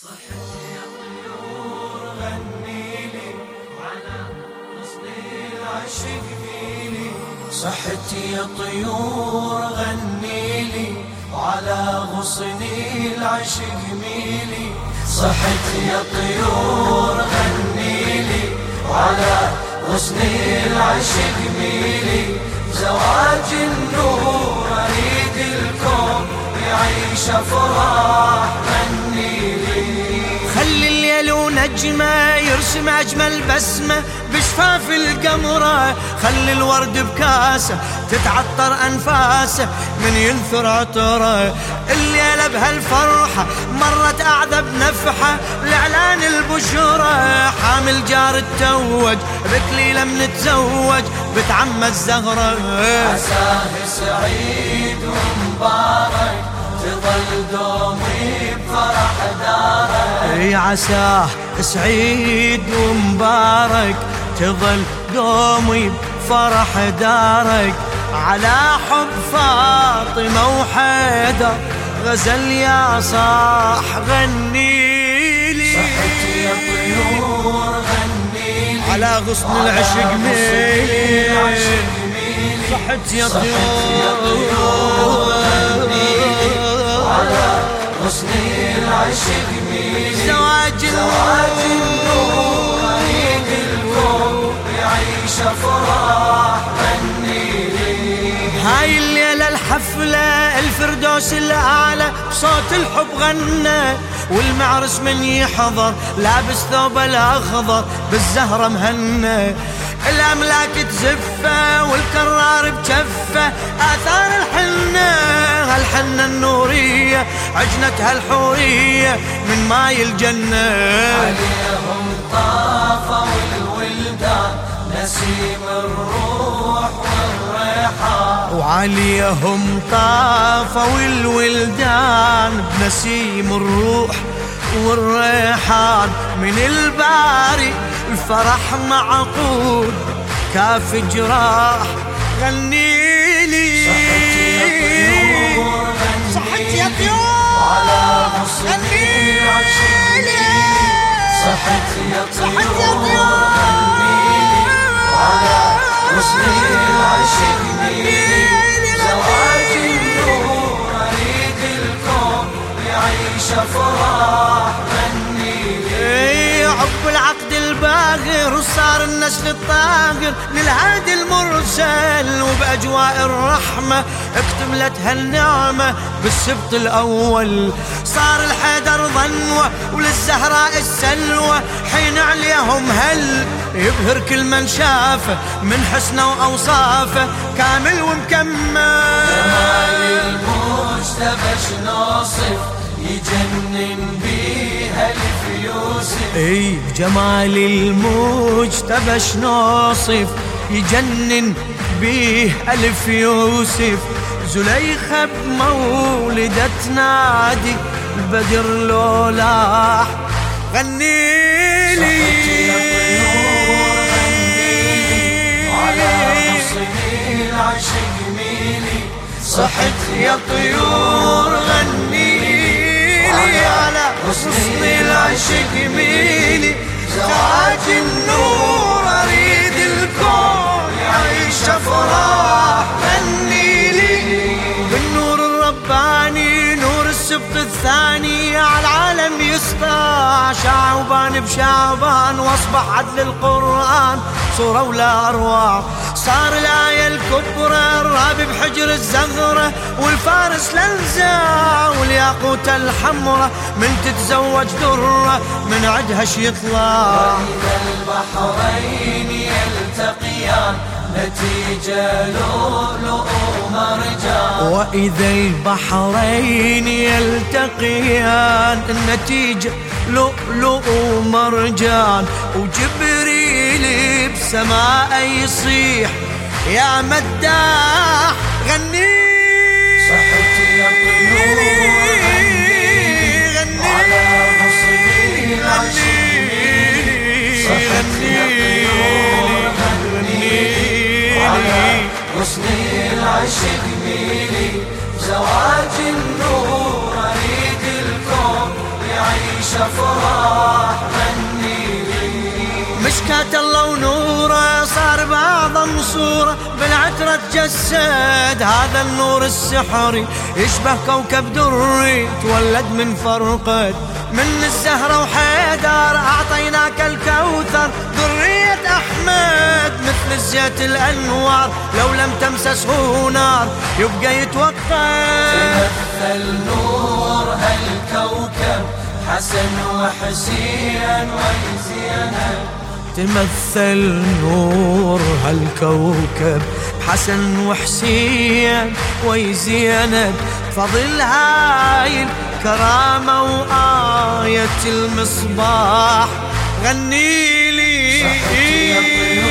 صحتي يا طيور غني لي. على غصن العشق ميلي. صحتي يا طيور غني لي. على غصن العشق ميلي صحتي يا طيور غني لي على غصن العشق ميلي. زواج النور أريد الكون يعيش فرح. ونجمه يرسم أجمل بسمة بشفاف القمرة. خلي الورد بكاسة تتعطر أنفاسه. من ينثر عطره الليلة بهالفرحة. مرت أعذب نفحة لإعلان البشره حامل جار التوج بكليله من تزوج بتعمى الزهرة. عساه سعيد ومبارك تظل دومي بفرح دارك. إي عساه سعيد ومبارك تظل دومي بفرح دارك. على حب فاطمة وحيدر غزل يا صاح غني لي. صحتي يا طيور غني لي. على غصن العشق ميل صحتي يا طيور على غصن العشق ميلي زواج النور اريد الكون يعيش لي هاي الليلة الحفلة الفردوس الأعلى بصوت الحب غنى والمعرس من يحضر لابس ثوب الأخضر بالزهرة مهنى. الأملاك تزفه والكرار بجفه آثار الحنة هالحنة النورية عجنتها الحورية من ماي الجنة. عليهم طافوا الولدان نسيم الروح والريحان وعليهم طافوا الولدان بنسيم الروح والريحان. من الباري الفرح معقود كاف جراح غني لي. صحتي يا طيور على غني لي. صحتي يا طيور على غصن العشق. زواج النور الكون يعيش فرح غني لي. اي عب العقد الباقر وصار النسل الطاهر للهادي المرسل وبأجواء الرحمة اكتملت هالنعمة بالسبط الأول. صار الحيدر ضنوه وللزهراء السلوى حين عليهم هل يبهر كل من شافه من حسنه وأوصافه. كامل ومكمل. جمال المجتبى شنوصف يجنن بيها الف يوسف إي جمال المجتبى شنوصف يجنن بيه ألف يوسف. زليخة بمولدة نادي البدر لولاح غني لي. العشق ميلي صحت يا طيور غني لي. غصن العشق ميلي زواج النور أريد الكون يعيش فرح غني لي. بالنور الرباني نور السبط الثاني. على العالم يسطع شعبان بشعبان وأصبح عدل القرآن. صورة ولا أروع صار الآية الكبرى الرابي بحجر الزغرة والفارس لنزع والياقوت الحمرة. من تتزوج درة من عدها شي يطلع. إذا البحرين يلتقيان نتيجة لؤلؤ ومرجان وإذا البحرين يلتقيان النتيجة لؤلؤ ومرجان وجبريل بسماء يصيح. يا مداح غني. صحتي يا طيور غني. على غصن العشق صحتي يا طيور غني. على غصن العشق ميلي. زواج النور اريد الكون يعيش عيش افراح غني. مشكاة الله ونوره صار بعظم صورة بالعترة تجسد هذا النور السحري. يشبه كوكب دري تولد من فرقد من الزهرة وحيدر أعطيناك الكوثر. ذرية أحمد مثل الزيت الأنوار. لو لم تمسسه نار يبقى يتوقد تمثل نور هالكوكب حسن وحسين وزينب تمثل نور هالكوكب حسن وحسين ويزينب فضل هاي الكرامة وآية المصباح غني لي.